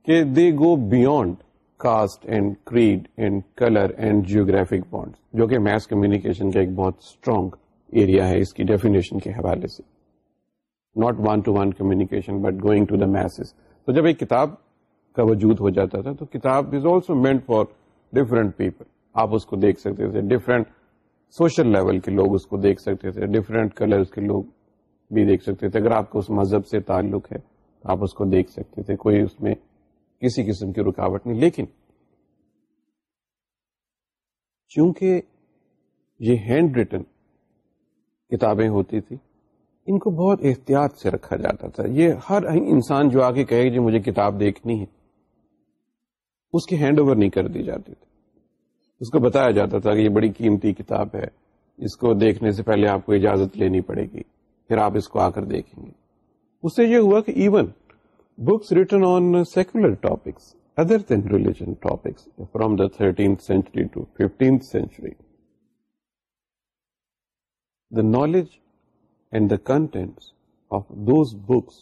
کہ they go beyond caste and creed and colour and geographic bound جو کہ میس کمیونیکیشن کا ایک بہت اسٹرانگ ایریا ہے اس کی ڈیفینیشن کے حوالے سے not one to one communication but going to the masses تو جب ایک کتاب کا وجود ہو جاتا تھا تو کتاب is also meant for different people آپ اس کو دیکھ سکتے تھے ڈفرینٹ سوشل لیول کے لوگ اس کو دیکھ سکتے تھے ڈفرینٹ کلرس کے لوگ بھی دیکھ سکتے تھے اگر آپ کو اس مذہب سے تعلق ہے تو آپ اس کو دیکھ سکتے تھے کوئی اس میں کسی قسم کی رکاوٹ نہیں لیکن چونکہ یہ ہینڈ ریٹن کتابیں ہوتی تھی ان کو بہت احتیاط سے رکھا جاتا تھا یہ ہر انسان جو آ کے کہے جی مجھے کتاب دیکھنی ہے اس کے ہینڈ اوور نہیں کر دی جاتی تھی اس کو بتایا جاتا تھا کہ یہ بڑی قیمتی کتاب ہے اس کو دیکھنے سے پہلے آپ کو اجازت لینی پڑے گی پھر آپ اس کو آ کر دیکھیں گے اس سے یہ ہوا کہ even books written on secular topics other than religion topics from the thirteenth century to fifteenth century the knowledge and the contents of those books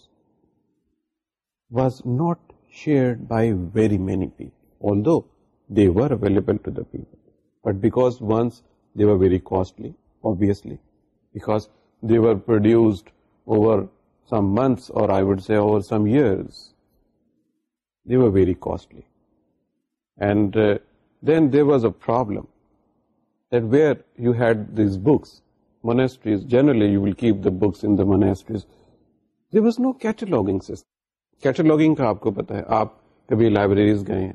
was not shared by very many people all though they were available to the people but because once they were very obviously because the ووڈیوز over some months there could these books monasteries generally books in monasteries the was no cataloguing some getting کا آپ کو پتا ہے آپ کبھی libraries گئے ہیں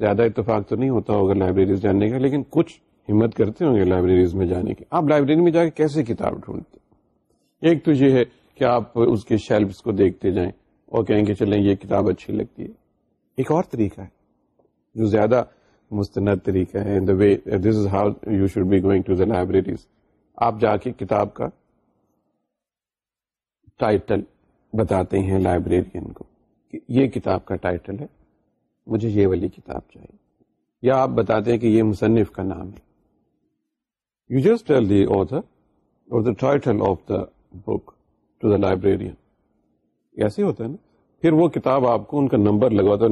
زیادہ اتفاق تو نہیں ہوتا ہوگا لائبریریز جانے کا لیکن کچھ ہمت کرتے ہوں گے لائبریریز میں جانے کی آپ لائبریری میں جا کے کیسے کتاب ڈھونڈتے ایک تو یہ ہے کہ آپ اس کے شیلفس کو دیکھتے جائیں اور کہیں کہ چلیں یہ کتاب اچھی لگتی ہے ایک اور طریقہ ہے جو زیادہ مستند طریقہ ہے the the way this is how you should be going to libraries آپ جا کے کتاب کا ٹائٹل بتاتے ہیں لائبریرین کو کہ یہ کتاب کا ٹائٹل ہے مجھے یہ والی کتاب چاہیے یا آپ بتاتے ہیں کہ یہ مصنف کا نام ہے بک ٹو دا لائبریری ایسے ہوتا ہے نا پھر وہ کتاب آپ کو ان کا نمبر لگواتا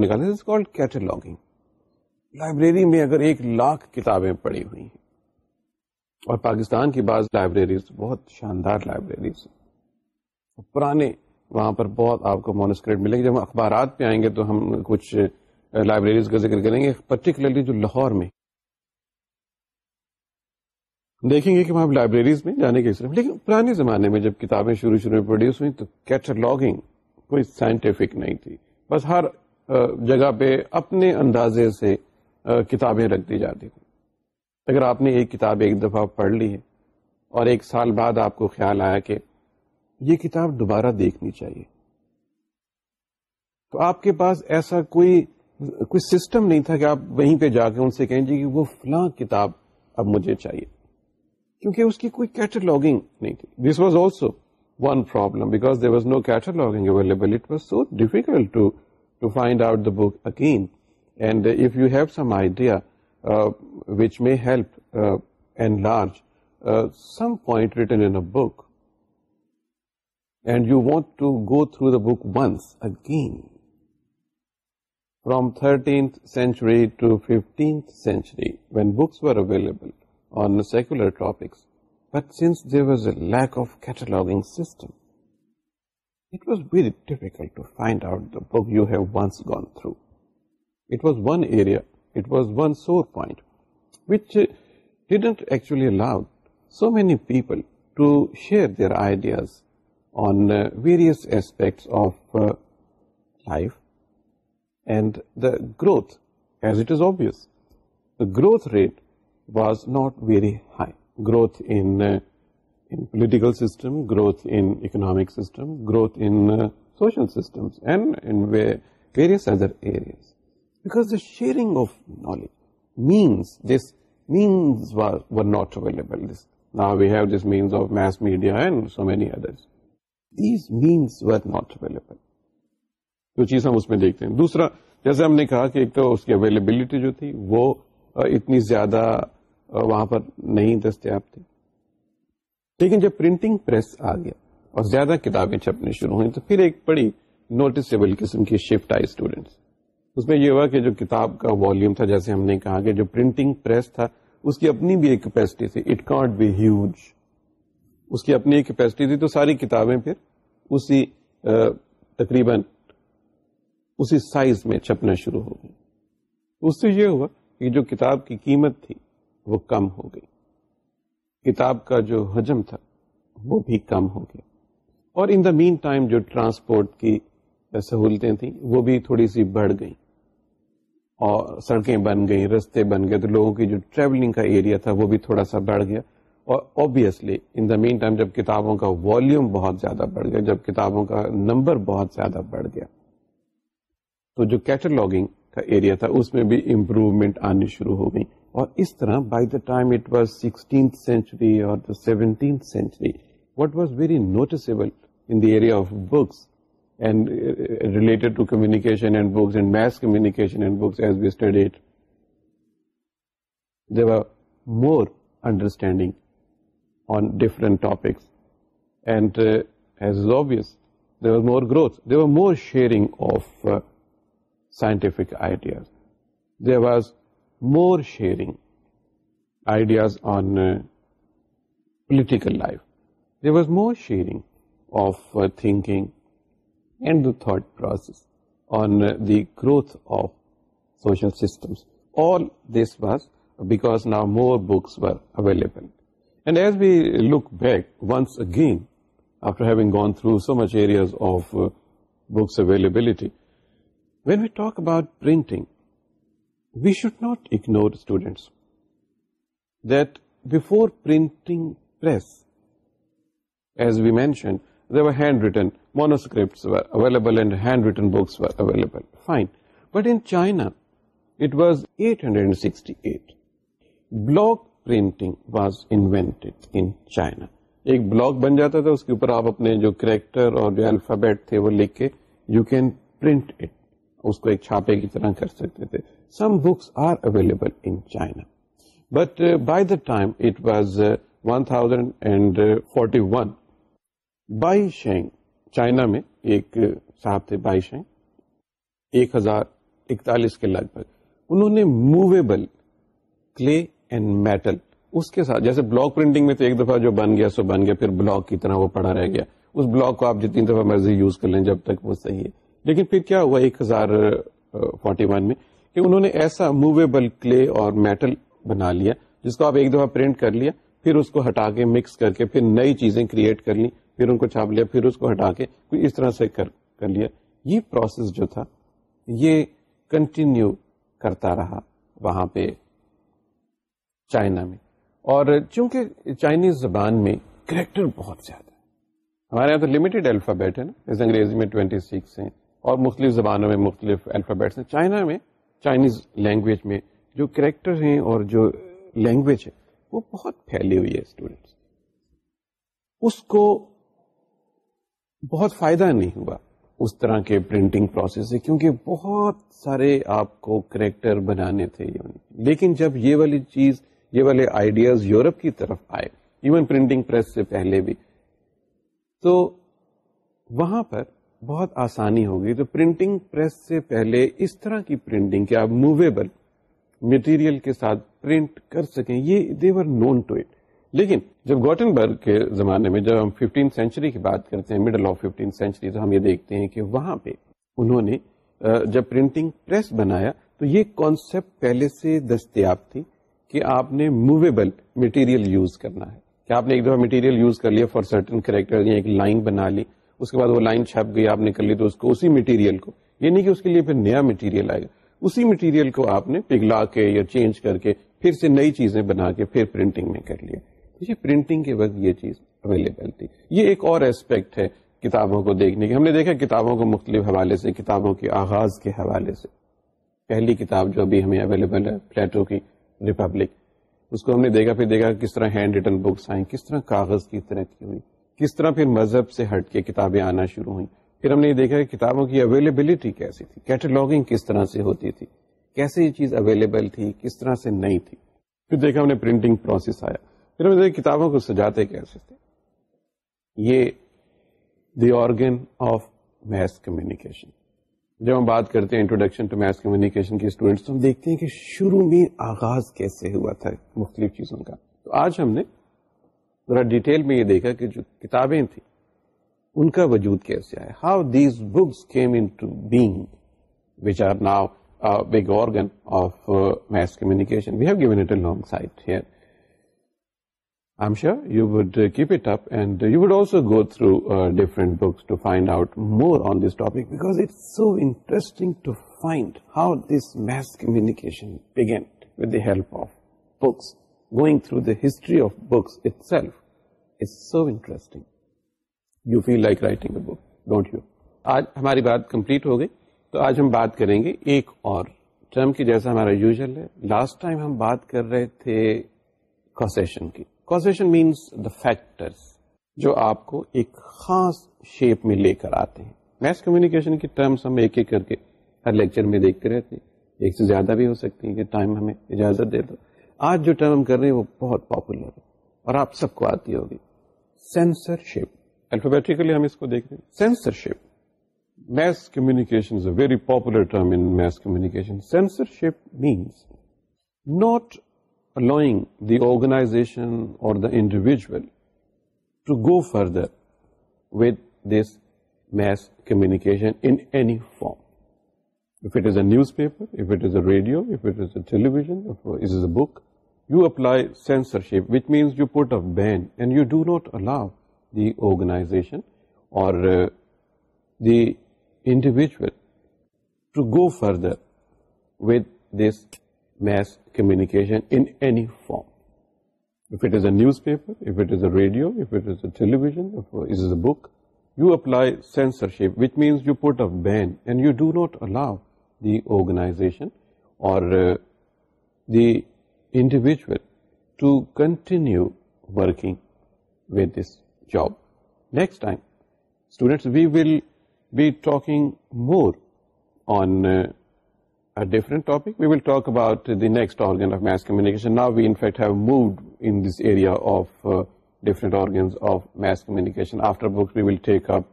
میں اگر ایک لاکھ کتابیں پڑھی ہوئی اور پاکستان کی بعض لائبریریز بہت شاندار لائبریریز پرانے وہاں پر بہت آپ کو مونسکریٹ ملے گی جب ہم اخبارات پہ آئیں گے تو ہم کچھ لائبریریز کا ذکر کریں گے پرٹیکولرلی جو لاہور میں دیکھیں گے کہ وہاں لائبریریز میں جانے کے سرف لیکن پرانے زمانے میں جب کتابیں شروع شروع میں پروڈیوس ہوئی تو کیٹلاگنگ کوئی سائنٹیفک نہیں تھی بس ہر جگہ پہ اپنے اندازے سے کتابیں رکھ دی جاتی تھی اگر آپ نے ایک کتاب ایک دفعہ پڑھ لی ہے اور ایک سال بعد آپ کو خیال آیا کہ یہ کتاب دوبارہ دیکھنی چاہیے تو آپ کے پاس ایسا کوئی کوئی سسٹم نہیں تھا کہ آپ وہیں پہ جا کے ان سے کہیں جی کہ وہ فلاں کتاب اب مجھے چاہیے کیونکہ اس کی کوئی کیٹلاگنگ نہیں تھی this was also one problem because there was no cataloguing available it was so difficult to to find out the book again and if you have some idea which may help and large some point written in book and you want to go through the book once again from thirteenth century to fifteenth century when books available on secular topics, but since there was a lack of cataloging system, it was very difficult to find out the book you have once gone through. It was one area, it was one sore point, which uh, didn't actually allow so many people to share their ideas on uh, various aspects of uh, life and the growth, as it is obvious. The growth rate was not very high growth in political system growth in economic system growth in social system share جو چیز ہم اس میں دیکھتے ہیں دوسرا جیسے ہم نے کہا کہ ایک تو اس کی اویلیبلٹی جو تھی وہ اتنی زیادہ وہاں پر نہیں دستیاب تھے لیکن جب پرنٹنگ پریس آ گیا اور زیادہ کتابیں چھپنی شروع ہوئی تو پھر ایک بڑی نوٹسبل قسم کی شفٹ آئی اسٹوڈینٹس اس میں یہ ہوا کہ جو کتاب کا والیوم تھا جیسے ہم نے کہا کہ جو پرنٹنگ پریس تھا اس کی اپنی بھی ایک کیپیسٹی تھی اٹ کانٹ بی ہیوج اس کی اپنی ایک کیپیسٹی تھی تو ساری کتابیں پھر اسی تقریباً اسی سائز میں چھپنا شروع ہو گئی اس سے یہ ہوا کہ جو کتاب کی قیمت تھی وہ کم ہو گئی کتاب کا جو حجم تھا وہ بھی کم ہو گیا اور ان دا مین ٹائم جو ٹرانسپورٹ کی سہولتیں تھیں وہ بھی تھوڑی سی بڑھ گئیں اور سڑکیں بن گئیں رستے بن گئے تو لوگوں کی جو ٹریولنگ کا ایریا تھا وہ بھی تھوڑا سا بڑھ گیا اور آبویسلی ان دا مین ٹائم جب کتابوں کا والیوم بہت زیادہ بڑھ گیا جب کتابوں کا نمبر بہت زیادہ بڑھ گیا تو جو کیٹلاگنگ کا ایریا تھا اس میں بھی امپروومنٹ آنی شروع ہو گئی اور اس طرح by the time it was sixteenth century اور the seventeenth century what was very noticeable in the area of books and related to communication and books and mass communication and books as we study it there are more understanding on different topics and as is obvious there are more growth there are more sharing of scientific ideas. There was more sharing ideas on uh, political life. There was more sharing of uh, thinking and the thought process on uh, the growth of social systems. All this was because now more books were available. And as we look back once again, after having gone through so much areas of books availability, we talk about printing we should not ignore students as we mentioned written manuscript available books but انائنا it was eight hundred block printing was inter ایک block بن جاتا تھا اس کے اوپر آپ اپنے جو character اور جو الفابیٹ تھے وہ لکھ کے یو کین پرنٹ اٹ اس کو ایک چھاپے کی طرح کر سکتے تھے some books are available in China but by the time it forty one Sheng China میں ایک uh, صاحب تھے بائی شینگ ایک ہزار اکتالیس کے لگ بھگ انہوں نے موویبل کلے اینڈ میٹل اس کے ساتھ جیسے بلاک پرنٹنگ میں تو ایک دفعہ جو بن گیا سو بن گیا پھر بلاک کی طرح وہ پڑا رہ گیا اس بلاک کو آپ جتنی دفعہ مرضی یوز کر لیں جب تک وہ صحیح ہے لیکن پھر کیا ہوا ایک ہزار فورٹی ون میں کہ انہوں نے ایسا موویبل کلے اور میٹل بنا لیا جس کو آپ ایک دفعہ پرنٹ کر لیا پھر اس کو ہٹا کے مکس کر کے پھر نئی چیزیں کریٹ کر لیں پھر ان کو چھاپ لیا پھر اس کو ہٹا کے اس طرح سے کر کر لیا یہ پروسیس جو تھا یہ کنٹینیو کرتا رہا وہاں پہ چائنا میں اور چونکہ چائنیز زبان میں کریکٹر بہت زیادہ ہے ہمارے یہاں تو لمیٹڈ الفابیٹ ہے نا جیسے انگریزی میں ٹوینٹی سکس ہیں اور مختلف زبانوں میں مختلف الفابیٹس ہیں چائنا میں چائنیز لینگویج میں جو کریکٹر ہیں اور جو لینگویج ہے وہ بہت پھیلی ہوئی ہے اسٹوڈینٹس اس کو بہت فائدہ نہیں ہوا اس طرح کے پرنٹنگ پروسیس سے کیونکہ بہت سارے آپ کو کریکٹر بنانے تھے لیکن جب یہ والی چیز یہ والے آئیڈیاز یورپ کی طرف آئے ایون پرنٹنگ پریس سے پہلے بھی تو وہاں پر بہت آسانی ہوگی تو پرنٹنگ پریس سے پہلے اس طرح کی پرنٹنگ کہ آپ موویبل مٹیریل کے ساتھ پرنٹ کر سکیں یہ دیور نون ٹو اٹ لیکن جب گوٹن برگ کے زمانے میں جب ہم ففٹین سینچری کی بات کرتے ہیں مڈل آف ففٹین سینچری تو ہم یہ دیکھتے ہیں کہ وہاں پہ انہوں نے جب پرنٹنگ پریس بنایا تو یہ کانسیپٹ پہلے سے دستیاب تھی کہ آپ نے موویبل مٹیریل یوز کرنا ہے کہ آپ نے ایک دفعہ مٹیریل یوز کر لیا فار سرٹن کریکٹر ایک لائن بنا لی اس کے بعد وہ لائن چھپ گئی آپ نے کر لی تو اس کو اسی مٹیریل کو یہ نہیں کہ اس کے لیے پھر نیا مٹیریل آئے گا اسی مٹیریل کو آپ نے پگھلا کے یا چینج کر کے پھر سے نئی چیزیں بنا کے پھر پرنٹنگ میں کر لیا یہ پرنٹنگ کے وقت یہ چیز اویلیبل تھی یہ ایک اور اسپیکٹ ہے کتابوں کو دیکھنے کی ہم نے دیکھا کتابوں کو مختلف حوالے سے کتابوں کے آغاز کے حوالے سے پہلی کتاب جو ابھی ہمیں اویلیبل ہے پلیٹو کی ریپبلک اس کو ہم نے دیکھا پھر دیکھا کس طرح ہینڈ ریٹن بکس آئیں کس طرح کاغذ کی طرح کی ہوئی کس طرح پھر مذہب سے ہٹ کے کتابیں آنا شروع ہوئیں پھر ہم نے یہ دیکھا کہ کتابوں کی اویلیبلٹی کیسی تھی کیٹلاگنگ کس طرح سے ہوتی تھی کیسے یہ چیز اویلیبل تھی کس طرح سے نہیں تھی پھر دیکھا ہم نے پرنٹنگ پروسیس آیا پھر ہم نے دیکھا کتابوں کو سجاتے کیسے تھے یہ the organ of mass communication جب ہم بات کرتے ہیں انٹروڈکشن ٹو میس کمیونیکیشن کے اسٹوڈینٹس تو ہم دیکھتے ہیں کہ شروع میں آغاز کیسے ہوا تھا مختلف چیزوں کا تو آج ہم نے ذرا ڈیٹیل میں یہ دیکھا کہ جو کتابیں تھیں ان کا وجود کیسے آیا how these books came into being which are now big organ of mass communication we have given it a long sight here I'm sure you would uh, keep it up and uh, you would also go through uh, different books to find out more on this topic because it's so interesting to find how this mass communication began with the help of books. Going through the history of books you feel don't ہماری بات complete ہو گئی تو آج ہم بات کریں گے ایک اور ٹرم کی جیسا ہمارا یوزل ہے لاسٹ ٹائم ہم بات کر رہے تھے کی مینس دا جو آپ کو ایک خاص شیپ میں لے کر آتے ہیں میس کمیونیکیشن کی کمیکشن ہم ایک ایک کر کے ہر لیکچر میں دیکھتے رہتے ہیں ایک سے زیادہ بھی ہو سکتی ہیں کہ ٹائم ہمیں اجازت دے دو آج جو ٹرم کر رہے ہیں وہ بہت پاپولر ہے اور آپ سب کو آتی ہوگی سینسرشپ الفابیٹیکلی ہم اس کو دیکھ رہے ہیں censorship mass communication very popular term in mass communication censorship means not allow the organization or individual to go further with this mass communication form a newspaper, if it is a radio, if it is a television, if it is a book, You apply censorship, which means you put a ban and you do not allow the organization or uh, the individual to go further with this mass communication in any form. If it is a newspaper, if it is a radio, if it is a television, if it is a book, you apply censorship, which means you put a ban and you do not allow the organization or uh, the individual to continue working with this job next مورٹکسٹرگنیکشن نا wait moved Anas area of differences measure book take up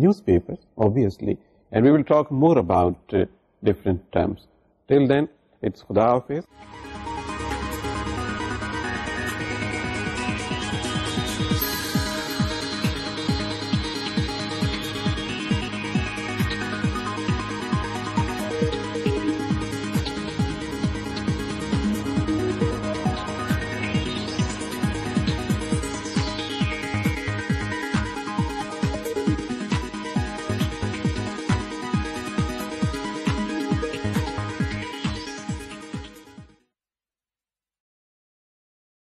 news پیپرنٹس